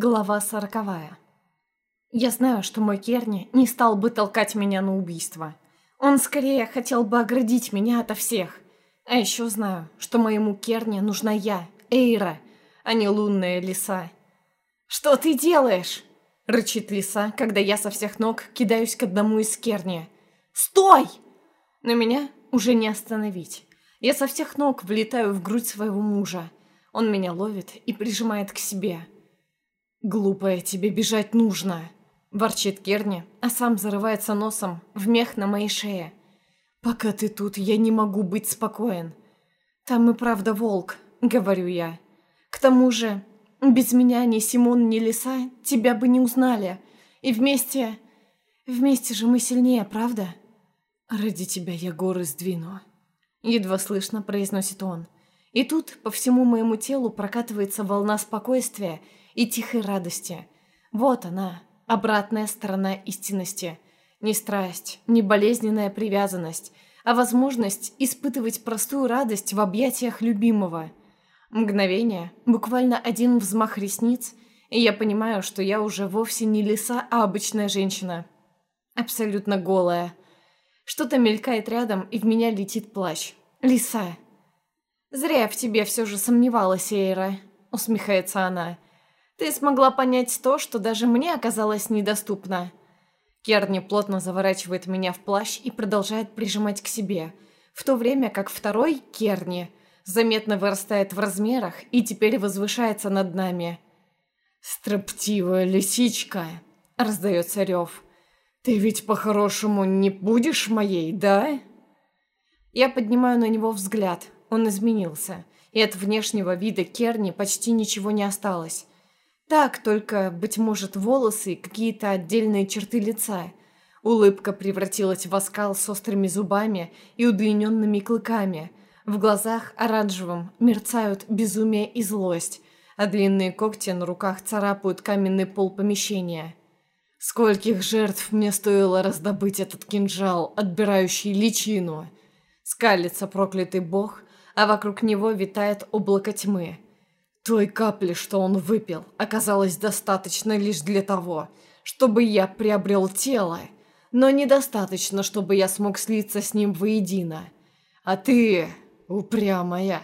Глава сороковая. Я знаю, что мой Керни не стал бы толкать меня на убийство. Он скорее хотел бы оградить меня ото всех. А еще знаю, что моему Керни нужна я, Эйра, а не лунная лиса. «Что ты делаешь?» — рычит лиса, когда я со всех ног кидаюсь к одному из Керни. «Стой!» Но меня уже не остановить. Я со всех ног влетаю в грудь своего мужа. Он меня ловит и прижимает к себе. «Глупая, тебе бежать нужно!» – ворчит Керни, а сам зарывается носом в мех на моей шее. «Пока ты тут, я не могу быть спокоен. Там и правда волк», – говорю я. «К тому же, без меня ни Симон, ни Лиса тебя бы не узнали. И вместе... Вместе же мы сильнее, правда?» «Ради тебя я горы сдвину», — едва слышно произносит он. И тут по всему моему телу прокатывается волна спокойствия и тихой радости. Вот она, обратная сторона истинности. Не страсть, не болезненная привязанность, а возможность испытывать простую радость в объятиях любимого. Мгновение, буквально один взмах ресниц, и я понимаю, что я уже вовсе не лиса, а обычная женщина. Абсолютно голая. Что-то мелькает рядом, и в меня летит плащ. Лиса. «Зря я в тебе все же сомневалась, Эйра», — усмехается она. Ты смогла понять то, что даже мне оказалось недоступно. Керни плотно заворачивает меня в плащ и продолжает прижимать к себе, в то время как второй, Керни, заметно вырастает в размерах и теперь возвышается над нами. «Строптивая лисичка!» — раздается рев. «Ты ведь по-хорошему не будешь моей, да?» Я поднимаю на него взгляд. Он изменился, и от внешнего вида Керни почти ничего не осталось. Так, только, быть может, волосы и какие-то отдельные черты лица. Улыбка превратилась в оскал с острыми зубами и удлиненными клыками. В глазах оранжевым мерцают безумие и злость, а длинные когти на руках царапают каменный пол помещения. Скольких жертв мне стоило раздобыть этот кинжал, отбирающий личину? Скалится проклятый бог, а вокруг него витает облако тьмы. Той капли, что он выпил, оказалось достаточно лишь для того, чтобы я приобрел тело, но недостаточно, чтобы я смог слиться с ним воедино. А ты упрямая.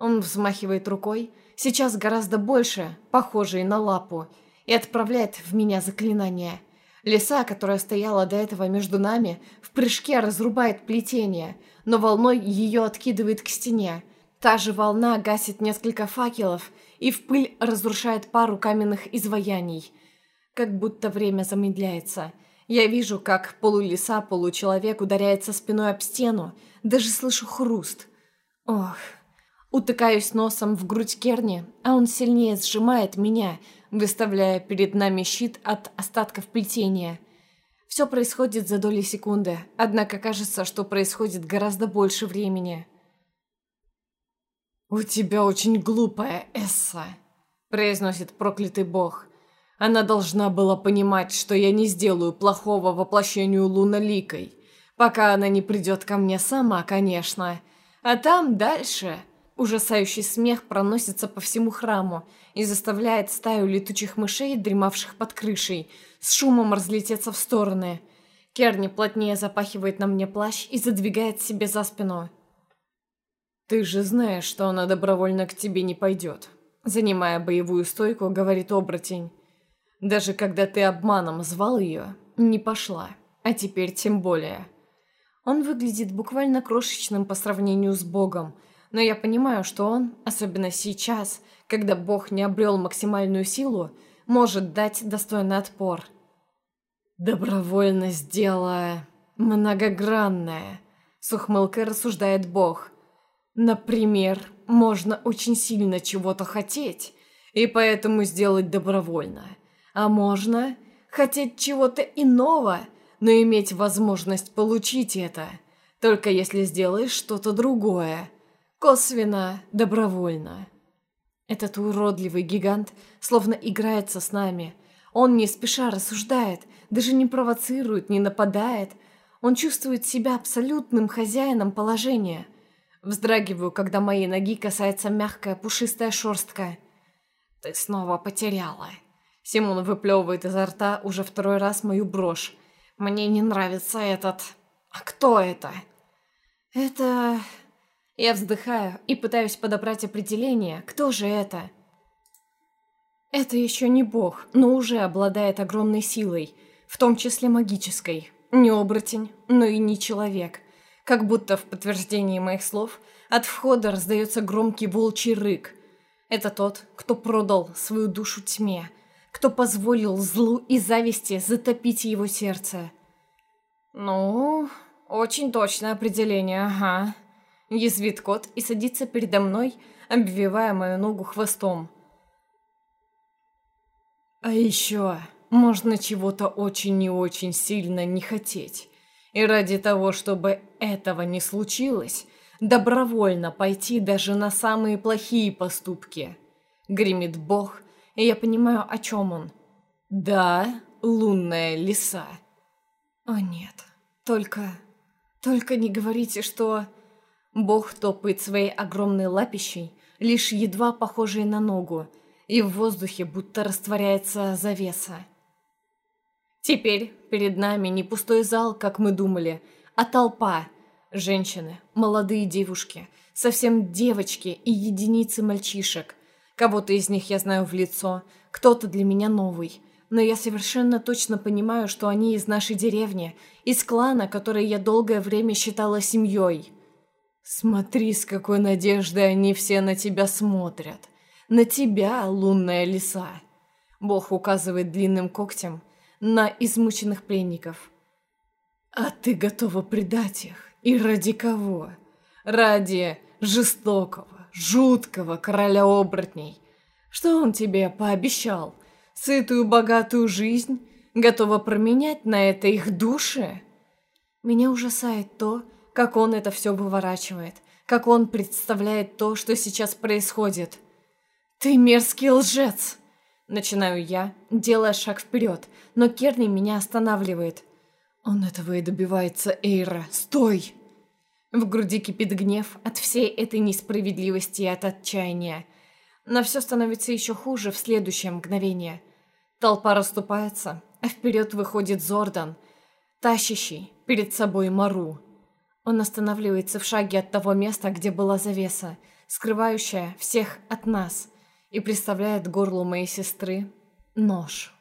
Он взмахивает рукой, сейчас гораздо больше, похожей на лапу, и отправляет в меня заклинание. Лиса, которая стояла до этого между нами, в прыжке разрубает плетение, но волной ее откидывает к стене, Та же волна гасит несколько факелов и в пыль разрушает пару каменных изваяний. Как будто время замедляется. Я вижу, как полулиса, получеловек ударяется спиной об стену. Даже слышу хруст. Ох. Утыкаюсь носом в грудь Керни, а он сильнее сжимает меня, выставляя перед нами щит от остатков плетения. Все происходит за доли секунды, однако кажется, что происходит гораздо больше времени. «У тебя очень глупая Эсса», – произносит проклятый бог. «Она должна была понимать, что я не сделаю плохого воплощению луналикой, пока она не придет ко мне сама, конечно. А там дальше...» Ужасающий смех проносится по всему храму и заставляет стаю летучих мышей, дремавших под крышей, с шумом разлететься в стороны. Керни плотнее запахивает на мне плащ и задвигает себе за спину. «Ты же знаешь, что она добровольно к тебе не пойдет», занимая боевую стойку, говорит оборотень. «Даже когда ты обманом звал ее, не пошла, а теперь тем более». Он выглядит буквально крошечным по сравнению с Богом, но я понимаю, что он, особенно сейчас, когда Бог не обрел максимальную силу, может дать достойный отпор. «Добровольность – дело многогранное», – с ухмылкой рассуждает Бог – Например, можно очень сильно чего-то хотеть, и поэтому сделать добровольно. А можно хотеть чего-то иного, но иметь возможность получить это, только если сделаешь что-то другое, косвенно, добровольно. Этот уродливый гигант словно играется с нами. Он не спеша рассуждает, даже не провоцирует, не нападает. Он чувствует себя абсолютным хозяином положения – Вздрагиваю, когда моей ноги касается мягкая пушистая шерстка. Ты снова потеряла. Симон выплевывает изо рта уже второй раз мою брошь. Мне не нравится этот... А кто это? Это... Я вздыхаю и пытаюсь подобрать определение, кто же это? Это еще не бог, но уже обладает огромной силой, в том числе магической. Не оборотень, но и не человек. Как будто в подтверждении моих слов от входа раздается громкий волчий рык. Это тот, кто продал свою душу тьме, кто позволил злу и зависти затопить его сердце. «Ну, очень точное определение, ага», — язвит кот и садится передо мной, обвивая мою ногу хвостом. А еще можно чего-то очень и очень сильно не хотеть. И ради того, чтобы этого не случилось, добровольно пойти даже на самые плохие поступки. Гремит Бог, и я понимаю, о чем он. Да, лунная лиса. О нет, только... Только не говорите, что... Бог топает своей огромной лапищей, лишь едва похожей на ногу, и в воздухе будто растворяется завеса. Теперь перед нами не пустой зал, как мы думали, а толпа. Женщины, молодые девушки, совсем девочки и единицы мальчишек. Кого-то из них я знаю в лицо, кто-то для меня новый. Но я совершенно точно понимаю, что они из нашей деревни, из клана, который я долгое время считала семьей. Смотри, с какой надеждой они все на тебя смотрят. На тебя, лунная лиса!» Бог указывает длинным когтем на измученных пленников. «А ты готова предать их? И ради кого? Ради жестокого, жуткого короля оборотней. Что он тебе пообещал? Сытую, богатую жизнь? Готова променять на это их души?» Меня ужасает то, как он это все выворачивает, как он представляет то, что сейчас происходит – «Ты мерзкий лжец!» Начинаю я, делая шаг вперед, но Керни меня останавливает. «Он этого и добивается, Эйра! Стой!» В груди кипит гнев от всей этой несправедливости и от отчаяния. Но все становится еще хуже в следующее мгновение. Толпа расступается, а вперед выходит Зордан, тащащий перед собой Мару. Он останавливается в шаге от того места, где была завеса, скрывающая всех от нас – и представляет горлу моей сестры нож.